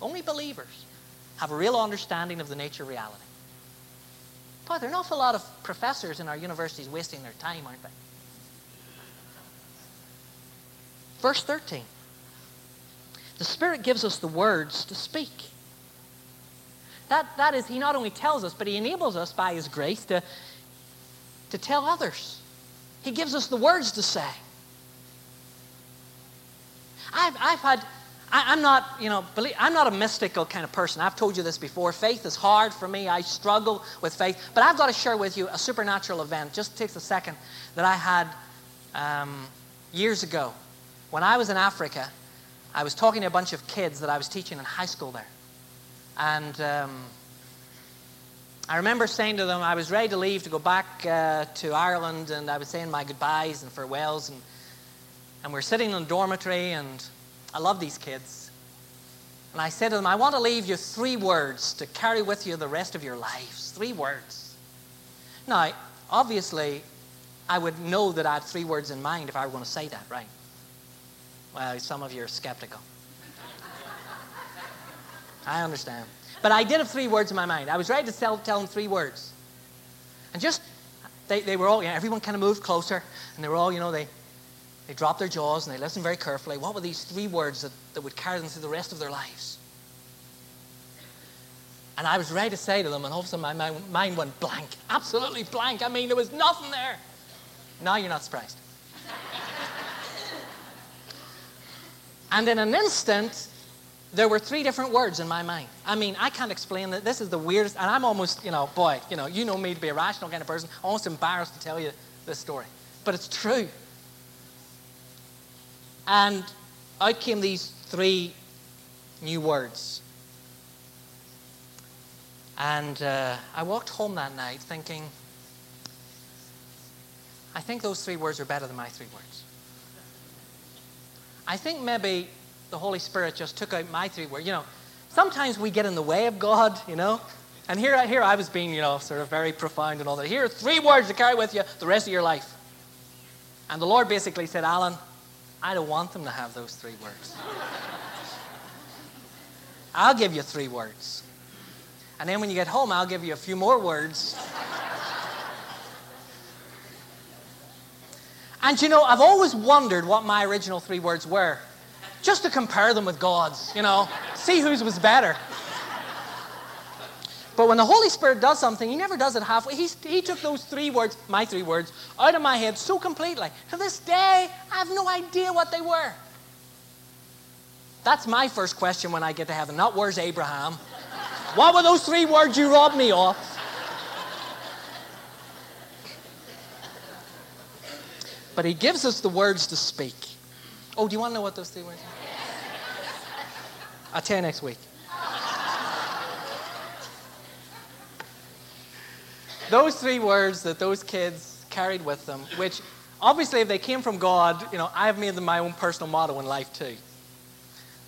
only believers, have a real understanding of the nature of reality. Boy, there are an awful lot of professors in our universities wasting their time, aren't they? Verse 13. The Spirit gives us the words to speak. That, that is, He not only tells us, but He enables us by His grace to, to tell others. He gives us the words to say. I've, I've had, I, am not, you know, believe, I'm not a mystical kind of person. I've told you this before. Faith is hard for me. I struggle with faith. But I've got to share with you a supernatural event. Just takes a second that I had um, years ago. When I was in Africa, I was talking to a bunch of kids that I was teaching in high school there. And um, I remember saying to them, I was ready to leave to go back uh, to Ireland, and I was saying my goodbyes and farewells. And, and we we're sitting in the dormitory, and I love these kids. And I said to them, I want to leave you three words to carry with you the rest of your lives. Three words. Now, obviously, I would know that I had three words in mind if I were going to say that, right? Well, some of you are skeptical. I understand. But I did have three words in my mind. I was ready to tell, tell them three words. And just, they, they were all, you know, everyone kind of moved closer, and they were all, you know, they, they dropped their jaws and they listened very carefully. What were these three words that, that would carry them through the rest of their lives? And I was ready to say to them, and all of a sudden my mind went blank. Absolutely blank. I mean, there was nothing there. Now you're not surprised. and in an instant, there were three different words in my mind. I mean, I can't explain that. This is the weirdest, and I'm almost, you know, boy, you know, you know me to be a rational kind of person, almost embarrassed to tell you this story. But it's true. And out came these three new words. And uh, I walked home that night thinking, I think those three words are better than my three words. I think maybe the Holy Spirit just took out my three words. You know, sometimes we get in the way of God, you know. And here, here I was being, you know, sort of very profound and all that. Here are three words to carry with you the rest of your life. And the Lord basically said, Alan, I don't want them to have those three words. I'll give you three words. And then when you get home, I'll give you a few more words. and you know, I've always wondered what my original three words were, just to compare them with God's, you know, see whose was better. But when the Holy Spirit does something, He never does it halfway. He, he took those three words, my three words, out of my head so completely. To this day, I have no idea what they were. That's my first question when I get to heaven. Not where's Abraham? what were those three words you robbed me of? But he gives us the words to speak. Oh, do you want to know what those three words are? I'll tell you next week. Those three words that those kids carried with them, which obviously if they came from God, you know, I've made them my own personal motto in life too.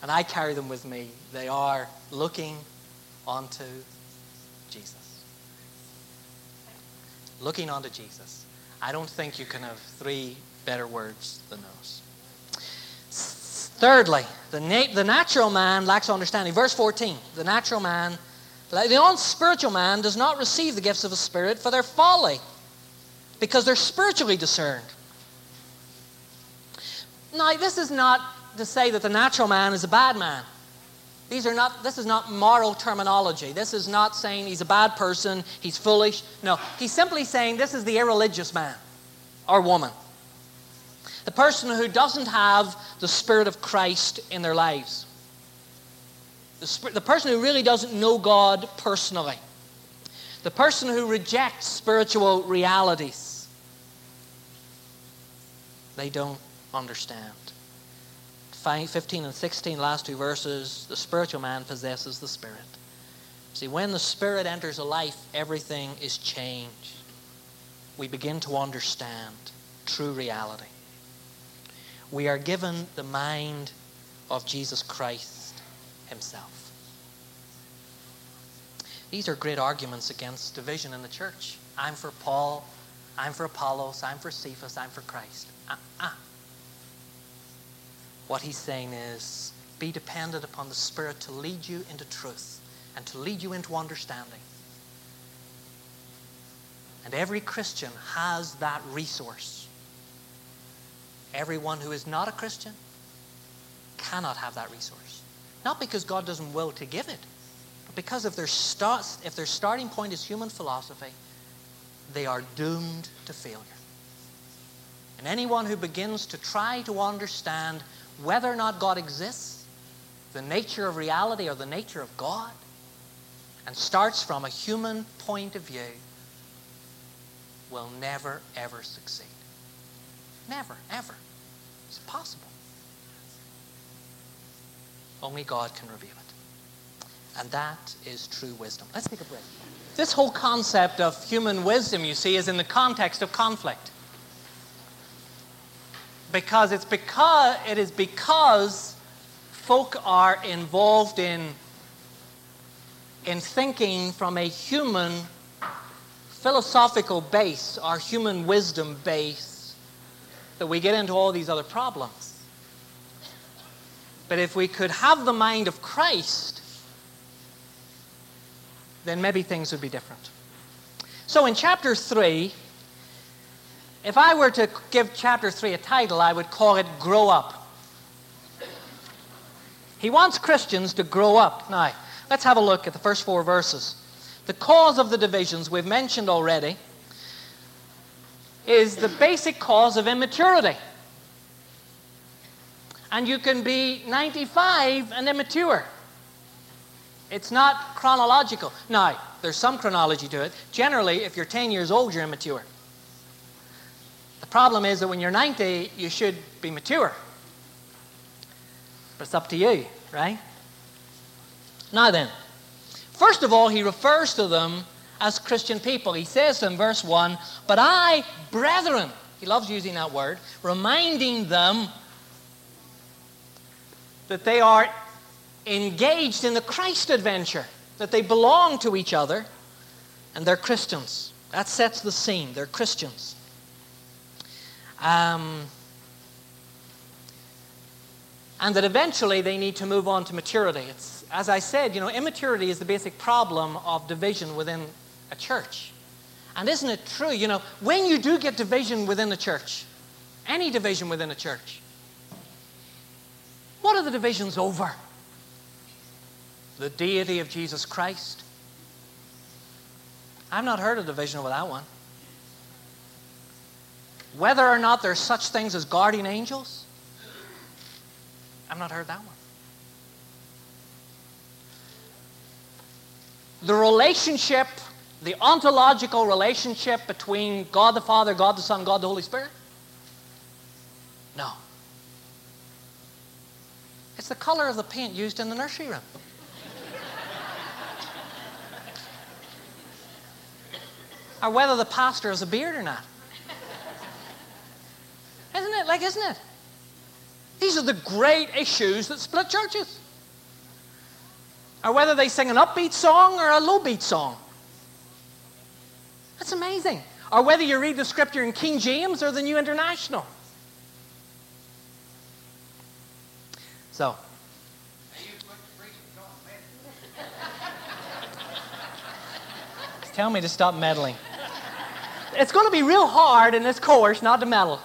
And I carry them with me. They are looking onto Jesus. Looking onto Jesus. I don't think you can have three better words than those. Thirdly, the, na- the natural man lacks understanding. Verse 14 the natural man the unspiritual man does not receive the gifts of the Spirit for their folly, because they're spiritually discerned. Now, this is not to say that the natural man is a bad man. These are not, this is not moral terminology. This is not saying he's a bad person, he's foolish. No, he's simply saying this is the irreligious man or woman. The person who doesn't have the Spirit of Christ in their lives. The, the person who really doesn't know God personally. The person who rejects spiritual realities. They don't understand. 15 and 16, last two verses, the spiritual man possesses the Spirit. See, when the Spirit enters a life, everything is changed. We begin to understand true reality. We are given the mind of Jesus Christ himself. These are great arguments against division in the church. I'm for Paul, I'm for Apollos, I'm for Cephas, I'm for Christ. Uh-uh. What he's saying is, be dependent upon the Spirit to lead you into truth and to lead you into understanding. And every Christian has that resource. Everyone who is not a Christian cannot have that resource. Not because God doesn't will to give it, but because if their, start, if their starting point is human philosophy, they are doomed to failure. And anyone who begins to try to understand whether or not God exists, the nature of reality or the nature of God, and starts from a human point of view, will never, ever succeed. Never, ever. It's impossible. Only God can reveal it. And that is true wisdom. Let's take a break. This whole concept of human wisdom, you see, is in the context of conflict. Because it's because it is because folk are involved in, in thinking from a human philosophical base, our human wisdom base, that we get into all these other problems. But if we could have the mind of Christ, then maybe things would be different. So in chapter 3, if I were to give chapter 3 a title, I would call it Grow Up. He wants Christians to grow up. Now, let's have a look at the first four verses. The cause of the divisions we've mentioned already is the basic cause of immaturity. And you can be 95 and immature. It's not chronological. Now, there's some chronology to it. Generally, if you're 10 years old, you're immature. The problem is that when you're 90, you should be mature. But it's up to you, right? Now then, First of all, he refers to them as Christian people. He says in verse 1, But I, brethren, he loves using that word, reminding them that they are engaged in the Christ adventure, that they belong to each other, and they're Christians. That sets the scene. They're Christians. Um, and that eventually they need to move on to maturity. It's as I said, you know, immaturity is the basic problem of division within a church. And isn't it true, you know, when you do get division within a church, any division within a church, what are the divisions over? The deity of Jesus Christ. I've not heard a division over that one. Whether or not there's such things as guardian angels, I've not heard that one. the relationship, the ontological relationship between God the Father, God the Son, God the Holy Spirit? No. It's the color of the paint used in the nursery room. or whether the pastor has a beard or not. Isn't it? Like, isn't it? These are the great issues that split churches or whether they sing an upbeat song or a low beat song. That's amazing. Or whether you read the scripture in King James or the New International. So, tell me to stop meddling. It's going to be real hard in this course not to meddle.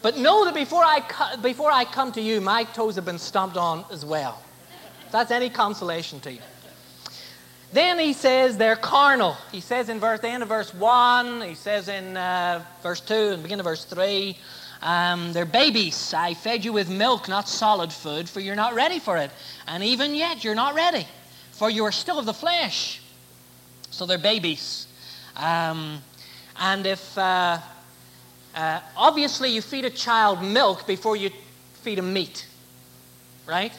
But know that before I, before I come to you, my toes have been stomped on as well. If that's any consolation to you. Then he says they're carnal. He says in verse, the end of verse 1, he says in uh, verse 2 and beginning of verse 3, um, they're babies. I fed you with milk, not solid food, for you're not ready for it. And even yet, you're not ready, for you are still of the flesh. So they're babies. Um, and if, uh, uh, obviously, you feed a child milk before you feed him meat, right?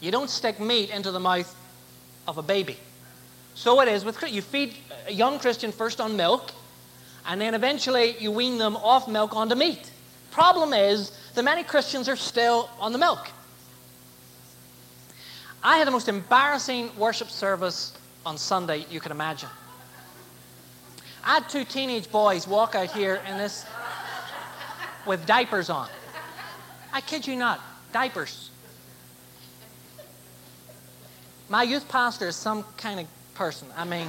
You don't stick meat into the mouth of a baby. So it is with you feed a young Christian first on milk, and then eventually you wean them off milk onto meat. Problem is that many Christians are still on the milk. I had the most embarrassing worship service on Sunday you can imagine. I had two teenage boys walk out here in this with diapers on. I kid you not, diapers. My youth pastor is some kind of person. I mean,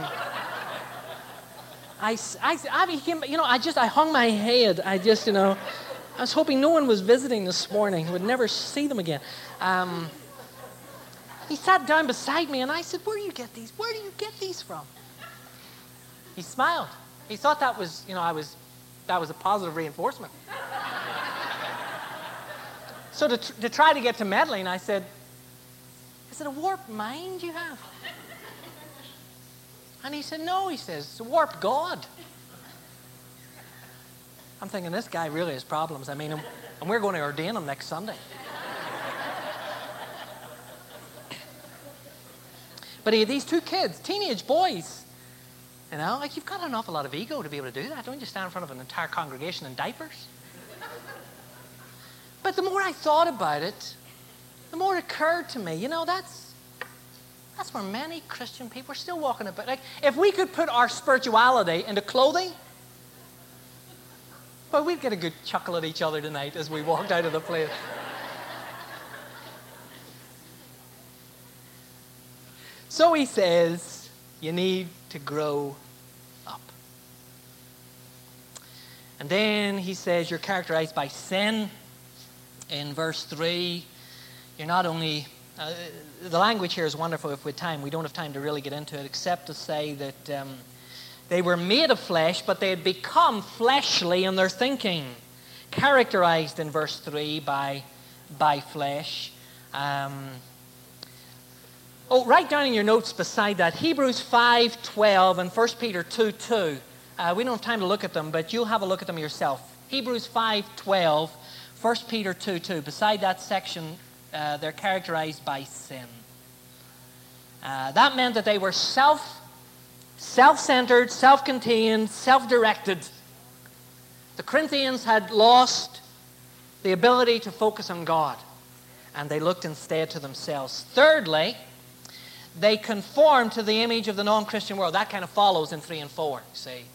I, I, I became, you know, I just, I hung my head. I just, you know, I was hoping no one was visiting this morning. Would never see them again. Um, he sat down beside me and I said, Where do you get these? Where do you get these from? He smiled. He thought that was, you know, I was, that was a positive reinforcement. so to, to try to get to meddling, I said, Is it a warped mind you have? And he said, No, he says, it's a warped God. I'm thinking, this guy really has problems. I mean, and we're going to ordain him next Sunday. but he had these two kids, teenage boys. You know, like you've got an awful lot of ego to be able to do that. Don't you stand in front of an entire congregation in diapers? but the more I thought about it, the more it occurred to me, you know, that's that's where many Christian people are still walking about. Like, if we could put our spirituality into clothing, well, we'd get a good chuckle at each other tonight as we walked out of the place. so he says, you need to grow up. And then he says, you're characterized by sin. In verse 3, you're not only uh, the language here is wonderful if with time. We don't have time to really get into it, except to say that um, they were made of flesh, but they had become fleshly in their thinking, characterized in verse 3 by, by flesh. Um, oh, write down in your notes beside that Hebrews 5.12 and 1 Peter 2.2. Uh, we don't have time to look at them, but you'll have a look at them yourself. Hebrews 5.12, 1 Peter 2.2. Beside that section uh, they're characterized by sin. Uh, that meant that they were self self-centered, self-contained, self-directed. The Corinthians had lost the ability to focus on God, and they looked instead to themselves. Thirdly, they conformed to the image of the non-Christian world. That kind of follows in 3 and 4, see.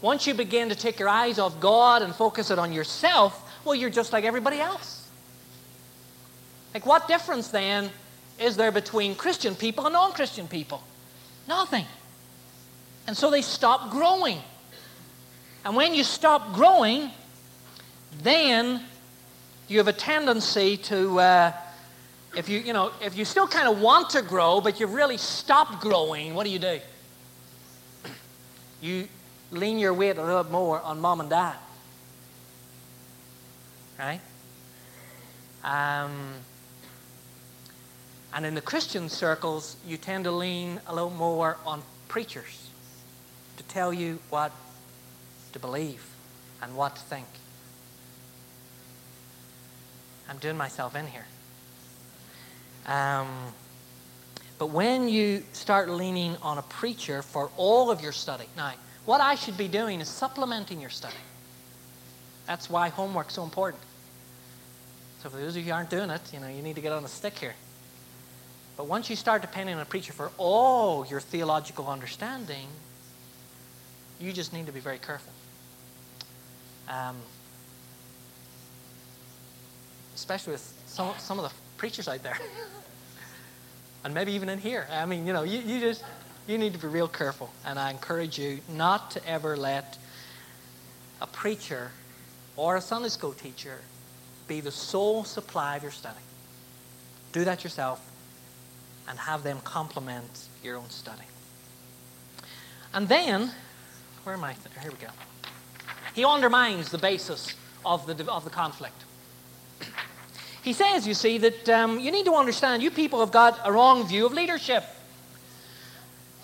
Once you begin to take your eyes off God and focus it on yourself, well, you're just like everybody else. Like, what difference then is there between Christian people and non Christian people? Nothing. And so they stop growing. And when you stop growing, then you have a tendency to, uh, if you, you know, if you still kind of want to grow, but you've really stopped growing, what do you do? You lean your weight a little more on mom and dad. Right? Um, and in the Christian circles, you tend to lean a little more on preachers to tell you what to believe and what to think. I'm doing myself in here. Um, but when you start leaning on a preacher for all of your study, now, what I should be doing is supplementing your study. That's why homework's so important. So for those of you who aren't doing it, you know, you need to get on a stick here. But once you start depending on a preacher for all your theological understanding, you just need to be very careful. Um, especially with some, some of the preachers out there. and maybe even in here. I mean, you know, you, you just you need to be real careful. And I encourage you not to ever let a preacher or a Sunday school teacher be the sole supply of your study. Do that yourself and have them complement your own study. And then, where am I? Here we go. He undermines the basis of the, of the conflict. He says, you see, that um, you need to understand you people have got a wrong view of leadership.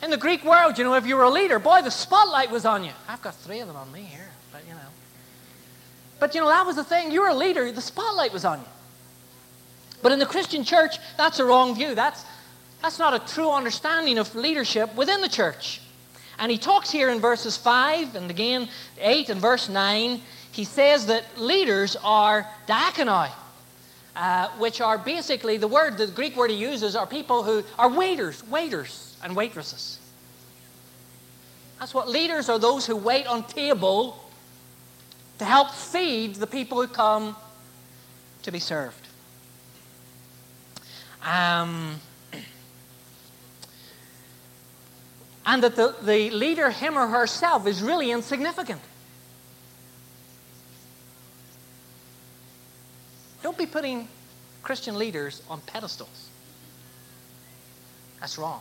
In the Greek world, you know, if you were a leader, boy, the spotlight was on you. I've got three of them on me here, but you know. But you know, that was the thing. You were a leader, the spotlight was on you. But in the Christian church, that's a wrong view. That's, that's not a true understanding of leadership within the church. And he talks here in verses 5 and again 8 and verse 9. He says that leaders are diakonoi, uh, which are basically the word, the Greek word he uses are people who are waiters, waiters and waitresses. That's what leaders are those who wait on table to help feed the people who come to be served. Um, and that the, the leader, him or herself, is really insignificant. Don't be putting Christian leaders on pedestals. That's wrong.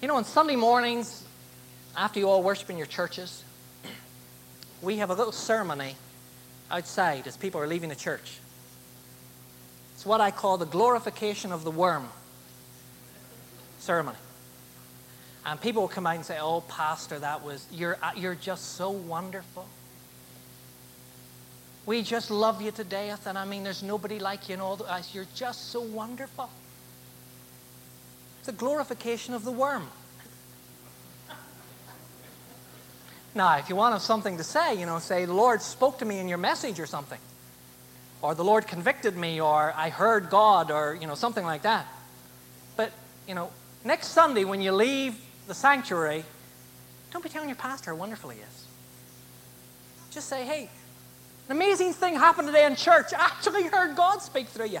You know, on Sunday mornings, after you all worship in your churches, we have a little ceremony outside as people are leaving the church. It's what I call the glorification of the worm ceremony. And people will come out and say, Oh, Pastor, that was, you're, uh, you're just so wonderful. We just love you to death. And I mean, there's nobody like you in all the eyes. You're just so wonderful. It's a glorification of the worm. Now, if you want something to say, you know, say, the Lord spoke to me in your message or something. Or the Lord convicted me, or I heard God, or, you know, something like that. But, you know, next Sunday when you leave the sanctuary, don't be telling your pastor how wonderful he is. Just say, hey, an amazing thing happened today in church. I actually heard God speak through you.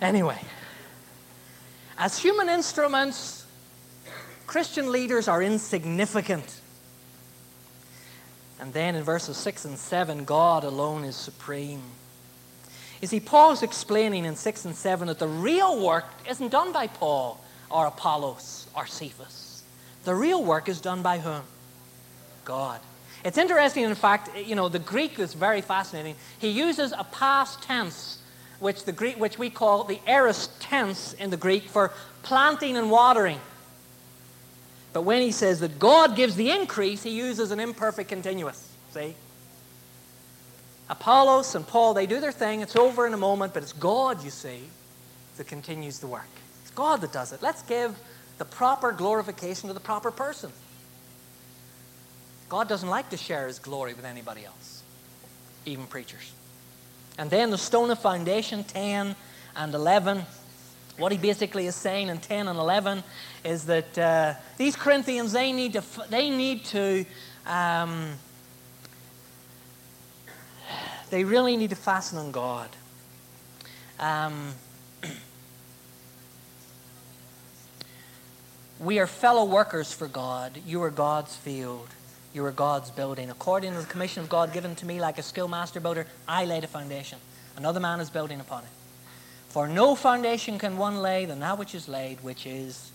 anyway, as human instruments, Christian leaders are insignificant. And then in verses 6 and 7, God alone is supreme. You see, Paul's explaining in 6 and 7 that the real work isn't done by Paul or Apollos or Cephas. The real work is done by whom? God. It's interesting, in fact, you know, the Greek is very fascinating. He uses a past tense, which, the Greek, which we call the aorist tense in the Greek, for planting and watering. But when he says that God gives the increase, he uses an imperfect continuous. See? Apollos and Paul, they do their thing. It's over in a moment, but it's God, you see, that continues the work. It's God that does it. Let's give the proper glorification to the proper person. God doesn't like to share his glory with anybody else, even preachers. And then the stone of foundation, 10 and 11. What he basically is saying in 10 and 11 is that uh, these Corinthians, they need to, they need to um, they really need to fasten on God. Um, we are fellow workers for God. You are God's field. You are God's building. According to the commission of God given to me, like a skillmaster builder, I laid a foundation. Another man is building upon it. For no foundation can one lay than that which is laid, which is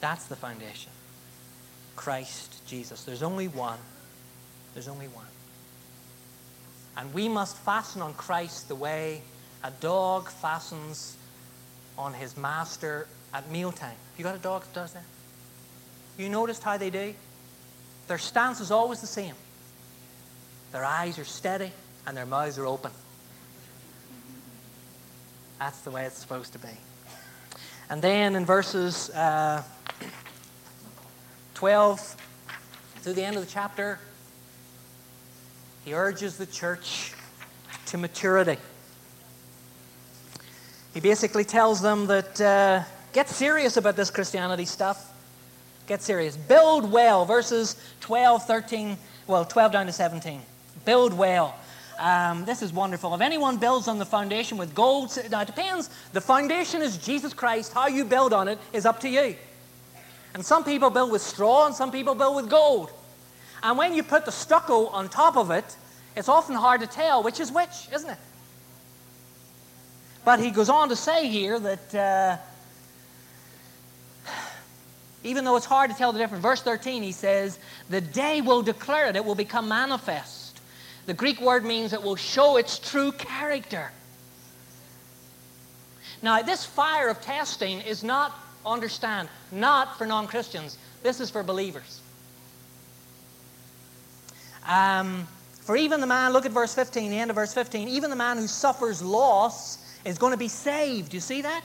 that's the foundation. Christ Jesus. There's only one. There's only one. And we must fasten on Christ the way a dog fastens on his master at mealtime. You got a dog that does that? You noticed how they do? Their stance is always the same. Their eyes are steady and their mouths are open. That's the way it's supposed to be. And then in verses uh, 12 through the end of the chapter, he urges the church to maturity. He basically tells them that uh, get serious about this Christianity stuff. Get serious. Build well. Verses 12, 13, well, 12 down to 17. Build well. Um, this is wonderful. If anyone builds on the foundation with gold, now it depends. The foundation is Jesus Christ. How you build on it is up to you. And some people build with straw and some people build with gold. And when you put the stucco on top of it, it's often hard to tell which is which, isn't it? But he goes on to say here that uh, even though it's hard to tell the difference, verse 13 he says, The day will declare it, it will become manifest. The Greek word means it will show its true character. Now, this fire of testing is not, understand, not for non Christians. This is for believers. Um, for even the man, look at verse 15, the end of verse 15, even the man who suffers loss is going to be saved. You see that?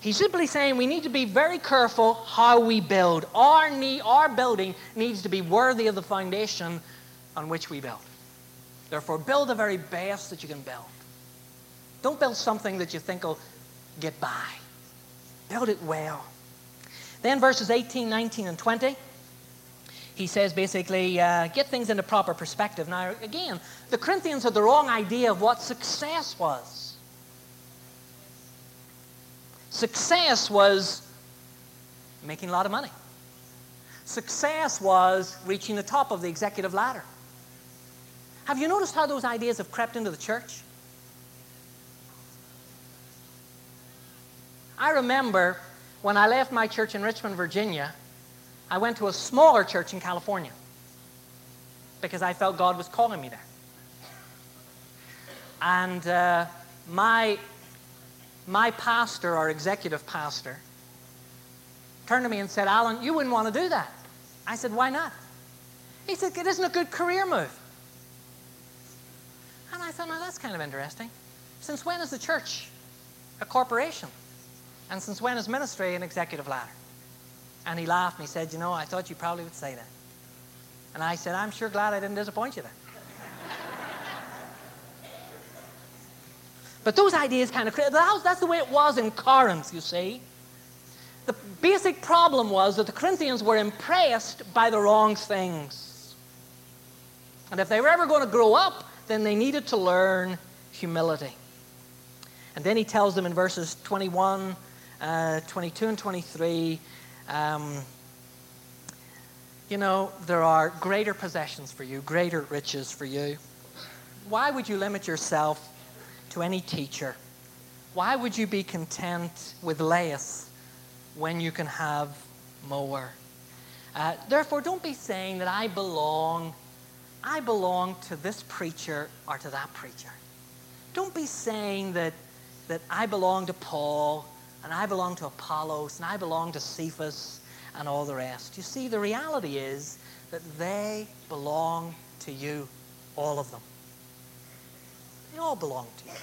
He's simply saying we need to be very careful how we build. Our, need, our building needs to be worthy of the foundation on which we build. Therefore, build the very best that you can build. Don't build something that you think will get by. Build it well. Then verses 18, 19, and 20 he says basically, uh, get things into proper perspective. Now, again, the Corinthians had the wrong idea of what success was. Success was making a lot of money. Success was reaching the top of the executive ladder. Have you noticed how those ideas have crept into the church? I remember when I left my church in Richmond, Virginia, I went to a smaller church in California because I felt God was calling me there. And uh, my, my pastor, our executive pastor, turned to me and said, Alan, you wouldn't want to do that. I said, why not? He said, it isn't a good career move. And I thought, now that's kind of interesting. Since when is the church a corporation? And since when is ministry an executive ladder? And he laughed and he said, You know, I thought you probably would say that. And I said, I'm sure glad I didn't disappoint you there. but those ideas kind of, created that's the way it was in Corinth, you see. The basic problem was that the Corinthians were impressed by the wrong things. And if they were ever going to grow up, then they needed to learn humility. And then he tells them in verses 21, uh, 22, and 23 um, you know, there are greater possessions for you, greater riches for you. Why would you limit yourself to any teacher? Why would you be content with less when you can have more? Uh, therefore, don't be saying that I belong, I belong to this preacher or to that preacher. Don't be saying that, that I belong to Paul and I belong to Apollos, and I belong to Cephas, and all the rest. You see, the reality is that they belong to you, all of them. They all belong to you.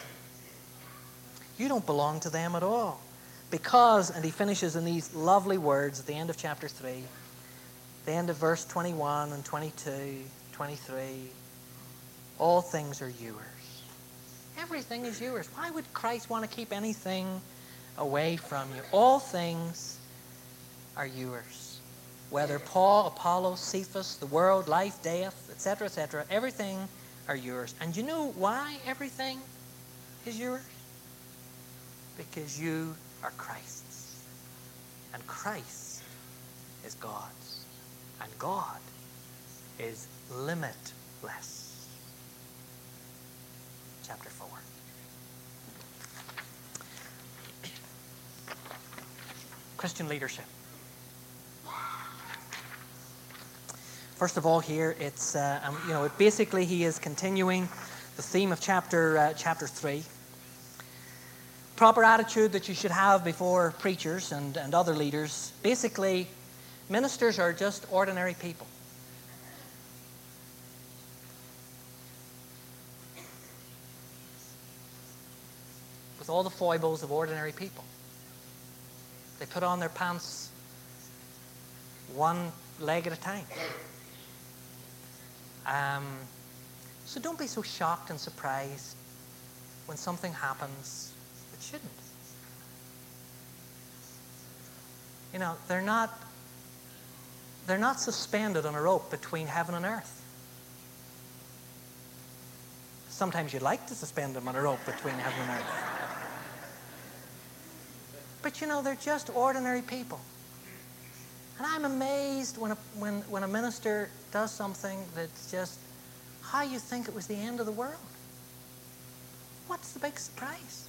You don't belong to them at all. Because, and he finishes in these lovely words at the end of chapter 3, the end of verse 21 and 22, 23, all things are yours. Everything is yours. Why would Christ want to keep anything away from you. All things are yours. Whether Paul, Apollo, Cephas, the world, life, death, etc., etc., everything are yours. And you know why everything is yours? Because you are Christ's. And Christ is God's. And God is limitless. Chapter 4. Christian leadership. First of all, here it's uh, um, you know it basically he is continuing the theme of chapter uh, chapter three. Proper attitude that you should have before preachers and, and other leaders. Basically, ministers are just ordinary people. With all the foibles of ordinary people. They put on their pants one leg at a time. Um, so don't be so shocked and surprised when something happens that shouldn't. You know, they're not they're not suspended on a rope between heaven and earth. Sometimes you'd like to suspend them on a rope between heaven and earth. But you know, they're just ordinary people. And I'm amazed when a, when, when a minister does something that's just how you think it was the end of the world. What's the big surprise?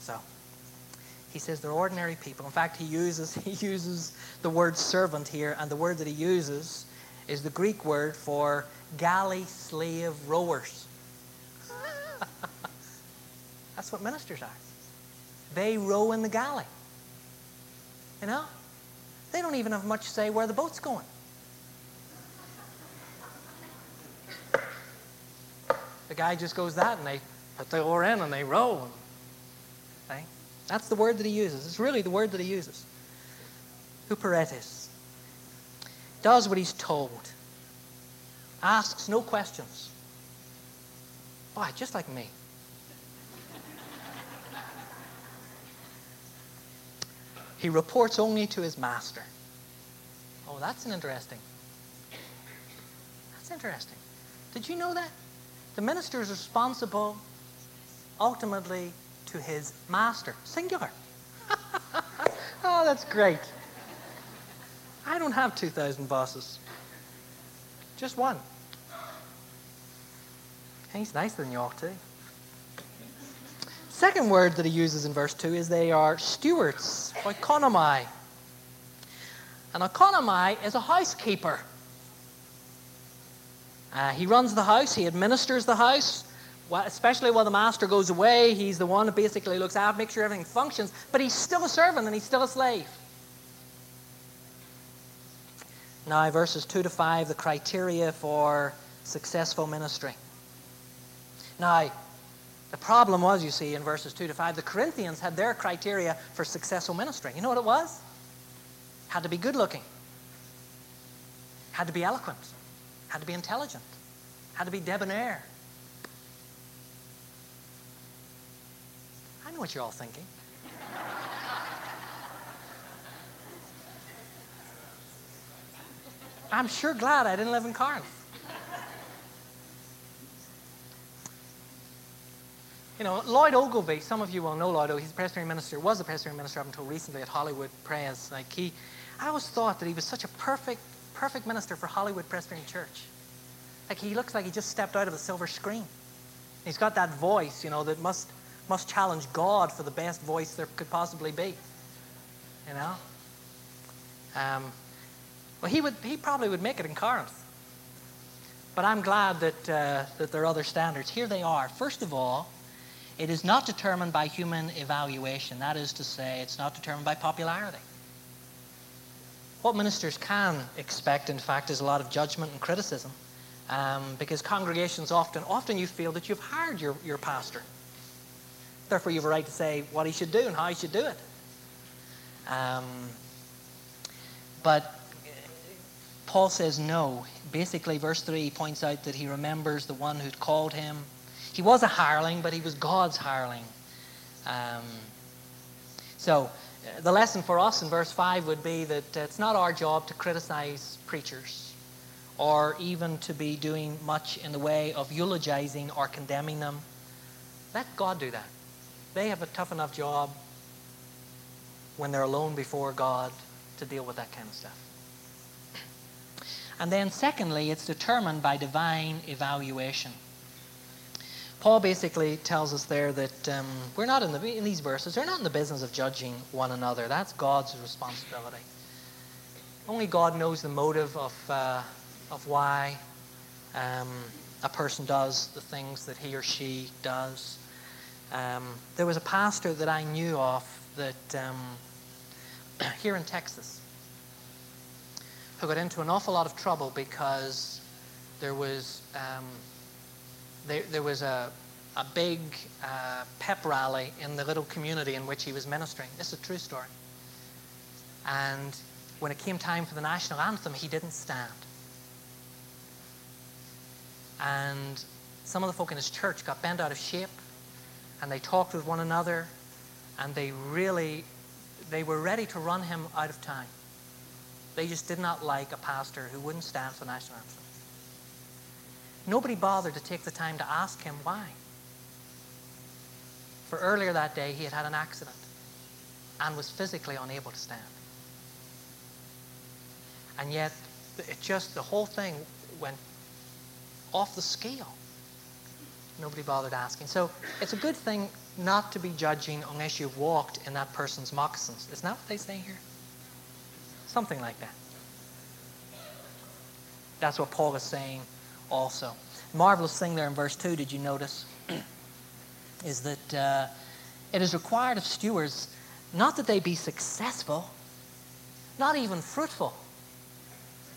So, he says they're ordinary people. In fact, he uses, he uses the word servant here, and the word that he uses is the Greek word for galley slave rowers. That's what ministers are. They row in the galley. You know? They don't even have much say where the boat's going. The guy just goes that and they put the oar in and they row. Okay? That's the word that he uses. It's really the word that he uses. Huperetes. Does what he's told. Asks no questions. Why, just like me. He reports only to his master. Oh, that's an interesting. That's interesting. Did you know that? The minister is responsible ultimately to his master. Singular. oh, that's great. I don't have 2,000 bosses, just one. He's nicer than you all, too. Second word that he uses in verse 2 is they are stewards, oikonomai. An oikonomai is a housekeeper. Uh, he runs the house, he administers the house, especially while the master goes away. He's the one that basically looks out, makes sure everything functions, but he's still a servant and he's still a slave. Now, verses 2 to 5, the criteria for successful ministry. Now, the problem was, you see, in verses 2 to 5, the Corinthians had their criteria for successful ministry. You know what it was? Had to be good looking, had to be eloquent, had to be intelligent, had to be debonair. I know what you're all thinking. I'm sure glad I didn't live in Corinth. You know, Lloyd Ogilvie, some of you will know Lloyd he's a Presbyterian minister, was a Presbyterian minister up until recently at Hollywood Pres. Like he, I always thought that he was such a perfect perfect minister for Hollywood Presbyterian Church. Like he looks like he just stepped out of a silver screen. He's got that voice, you know, that must must challenge God for the best voice there could possibly be. You know? Um, well, he would he probably would make it in Corinth. But I'm glad that uh, that there are other standards. Here they are. First of all, it is not determined by human evaluation. That is to say, it's not determined by popularity. What ministers can expect, in fact, is a lot of judgment and criticism. Um, because congregations often, often you feel that you've hired your, your pastor. Therefore, you have a right to say what he should do and how he should do it. Um, but Paul says no. Basically, verse 3 points out that he remembers the one who'd called him. He was a hireling, but he was God's hireling. Um, so, the lesson for us in verse 5 would be that it's not our job to criticize preachers or even to be doing much in the way of eulogizing or condemning them. Let God do that. They have a tough enough job when they're alone before God to deal with that kind of stuff. And then, secondly, it's determined by divine evaluation. Paul basically tells us there that um, we're not in, the, in these verses, we're not in the business of judging one another. That's God's responsibility. Only God knows the motive of, uh, of why um, a person does the things that he or she does. Um, there was a pastor that I knew of that um, here in Texas who got into an awful lot of trouble because there was um, there, there was a, a big uh, pep rally in the little community in which he was ministering. This is a true story. And when it came time for the national anthem, he didn't stand. And some of the folk in his church got bent out of shape and they talked with one another and they really they were ready to run him out of town. They just did not like a pastor who wouldn't stand for the national anthem. Nobody bothered to take the time to ask him why. For earlier that day, he had had an accident and was physically unable to stand. And yet, it just, the whole thing went off the scale. Nobody bothered asking. So it's a good thing not to be judging unless you've walked in that person's moccasins. Isn't that what they say here? Something like that. That's what Paul is saying also. Marvelous thing there in verse 2, did you notice? is that uh, it is required of stewards not that they be successful, not even fruitful,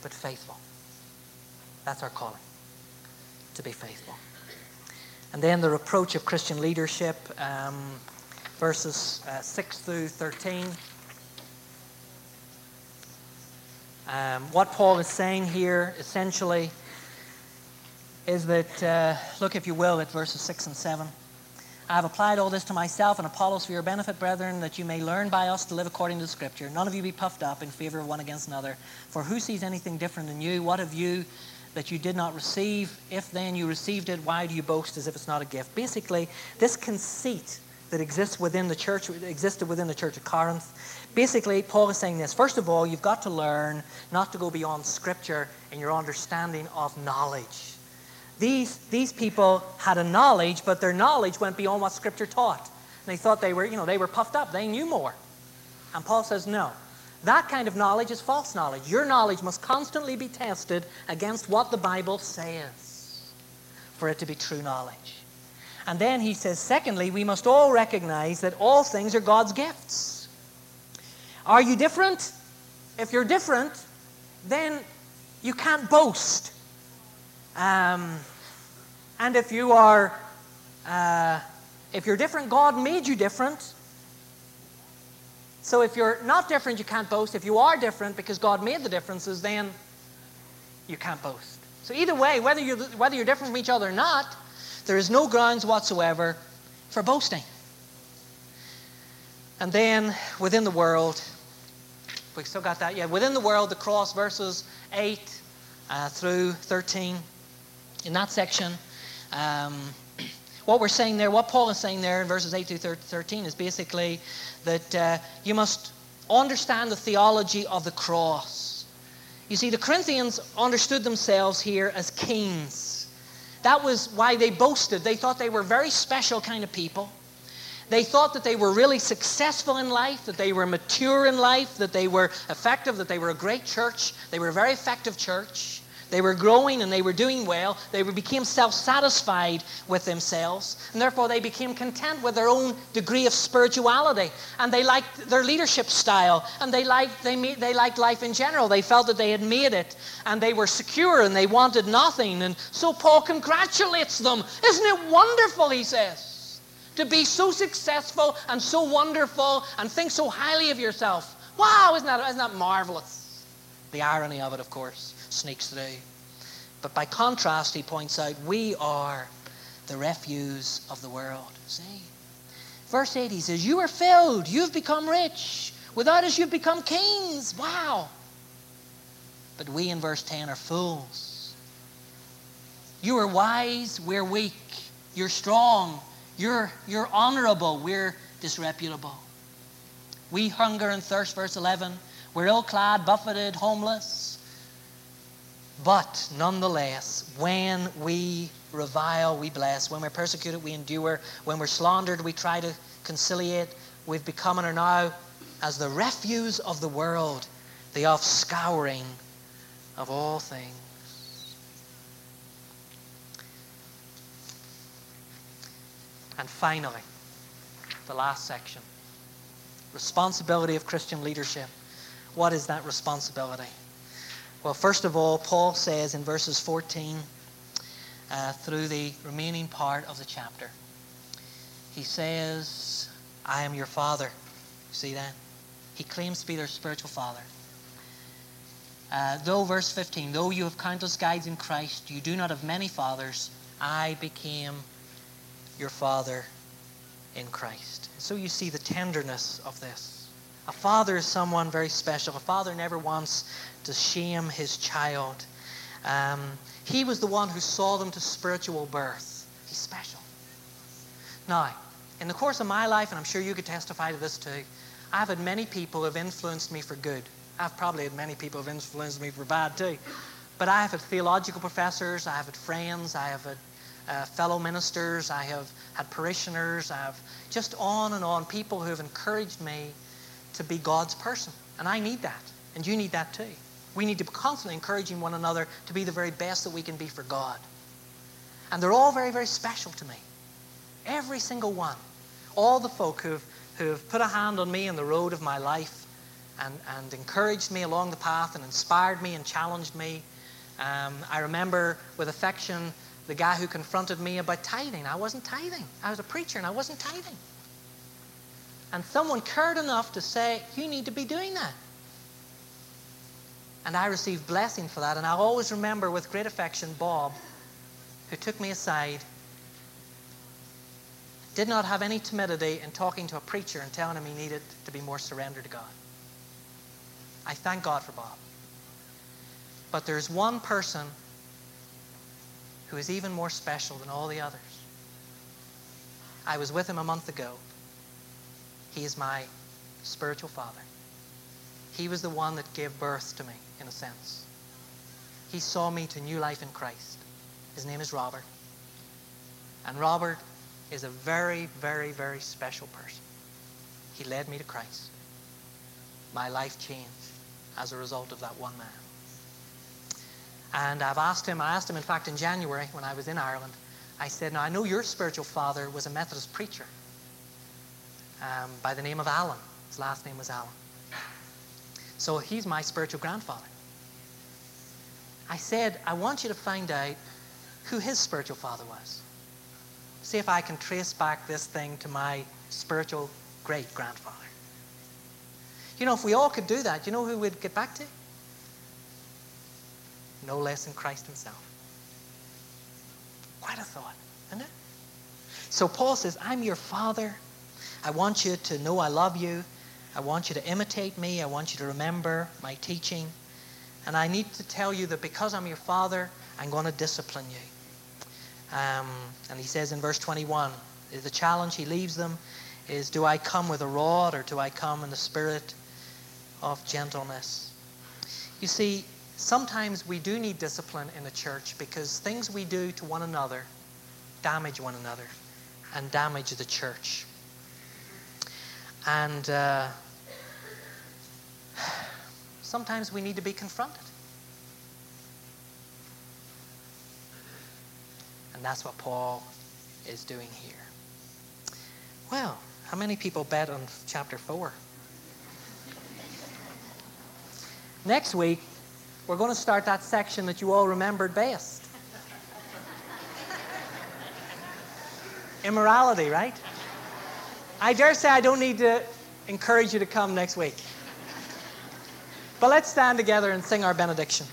but faithful. That's our calling, to be faithful. And then the reproach of Christian leadership, um, verses uh, 6 through 13. Um, what Paul is saying here essentially is that, uh, look, if you will, at verses 6 and 7. I have applied all this to myself and Apollos for your benefit, brethren, that you may learn by us to live according to the Scripture. None of you be puffed up in favor of one against another. For who sees anything different than you? What have you that you did not receive? If then you received it, why do you boast as if it's not a gift? Basically, this conceit that exists within the church, existed within the church of Corinth, basically, Paul is saying this. First of all, you've got to learn not to go beyond Scripture in your understanding of knowledge. These, these people had a knowledge, but their knowledge went beyond what Scripture taught. And they thought they were, you know, they were puffed up. They knew more. And Paul says, no. That kind of knowledge is false knowledge. Your knowledge must constantly be tested against what the Bible says for it to be true knowledge. And then he says, secondly, we must all recognize that all things are God's gifts. Are you different? If you're different, then you can't boast. Um, and if you are, uh, if you're different, God made you different. So if you're not different, you can't boast. If you are different because God made the differences, then you can't boast. So either way, whether you're, whether you're different from each other or not, there is no grounds whatsoever for boasting. And then within the world, we still got that, yeah. Within the world, the cross, verses 8 uh, through 13 in that section. Um, what we're saying there, what Paul is saying there in verses 8 through 13 is basically that uh, you must understand the theology of the cross. You see, the Corinthians understood themselves here as kings. That was why they boasted. They thought they were very special kind of people. They thought that they were really successful in life, that they were mature in life, that they were effective, that they were a great church. They were a very effective church. They were growing and they were doing well. They became self satisfied with themselves. And therefore, they became content with their own degree of spirituality. And they liked their leadership style. And they liked, they, they liked life in general. They felt that they had made it. And they were secure and they wanted nothing. And so Paul congratulates them. Isn't it wonderful, he says, to be so successful and so wonderful and think so highly of yourself? Wow, isn't that, isn't that marvelous? The irony of it, of course sneaks through. But by contrast, he points out, we are the refuse of the world. See? Verse 8, he says, You are filled, you've become rich. Without us, you've become kings. Wow. But we in verse 10 are fools. You are wise, we're weak. You're strong, you're, you're honorable, we're disreputable. We hunger and thirst, verse 11. We're ill clad, buffeted, homeless. But nonetheless, when we revile, we bless. When we're persecuted, we endure. When we're slandered, we try to conciliate. We've become and are now as the refuse of the world, the offscouring of all things. And finally, the last section responsibility of Christian leadership. What is that responsibility? Well, first of all, Paul says in verses 14 uh, through the remaining part of the chapter, he says, I am your father. See that? He claims to be their spiritual father. Uh, though, verse 15, though you have countless guides in Christ, you do not have many fathers, I became your father in Christ. So you see the tenderness of this. A father is someone very special. A father never wants to shame his child. Um, he was the one who saw them to spiritual birth. He's special. Now, in the course of my life, and I'm sure you could testify to this too, I've had many people who have influenced me for good. I've probably had many people who have influenced me for bad too. But I have had theological professors, I have had friends, I have had uh, fellow ministers, I have had parishioners, I have just on and on people who have encouraged me to be God's person. And I need that. And you need that too. We need to be constantly encouraging one another to be the very best that we can be for God. And they're all very, very special to me. Every single one. All the folk who've, who've put a hand on me in the road of my life and, and encouraged me along the path and inspired me and challenged me. Um, I remember with affection the guy who confronted me about tithing. I wasn't tithing. I was a preacher and I wasn't tithing. And someone cared enough to say, You need to be doing that. And I received blessing for that. And I'll always remember with great affection Bob, who took me aside did not have any timidity in talking to a preacher and telling him he needed to be more surrendered to God. I thank God for Bob. But there's one person who is even more special than all the others. I was with him a month ago. He is my spiritual father. He was the one that gave birth to me, in a sense. He saw me to new life in Christ. His name is Robert. And Robert is a very, very, very special person. He led me to Christ. My life changed as a result of that one man. And I've asked him, I asked him, in fact, in January when I was in Ireland, I said, Now, I know your spiritual father was a Methodist preacher um, by the name of Alan. His last name was Alan. So he's my spiritual grandfather. I said, I want you to find out who his spiritual father was. See if I can trace back this thing to my spiritual great grandfather. You know, if we all could do that, you know who we'd get back to? No less than Christ himself. Quite a thought, isn't it? So Paul says, I'm your father. I want you to know I love you. I want you to imitate me. I want you to remember my teaching. And I need to tell you that because I'm your father, I'm going to discipline you. Um, and he says in verse 21, the challenge he leaves them is Do I come with a rod or do I come in the spirit of gentleness? You see, sometimes we do need discipline in the church because things we do to one another damage one another and damage the church. And uh, sometimes we need to be confronted. And that's what Paul is doing here. Well, how many people bet on chapter 4? Next week, we're going to start that section that you all remembered best. Immorality, right? I dare say I don't need to encourage you to come next week. But let's stand together and sing our benediction.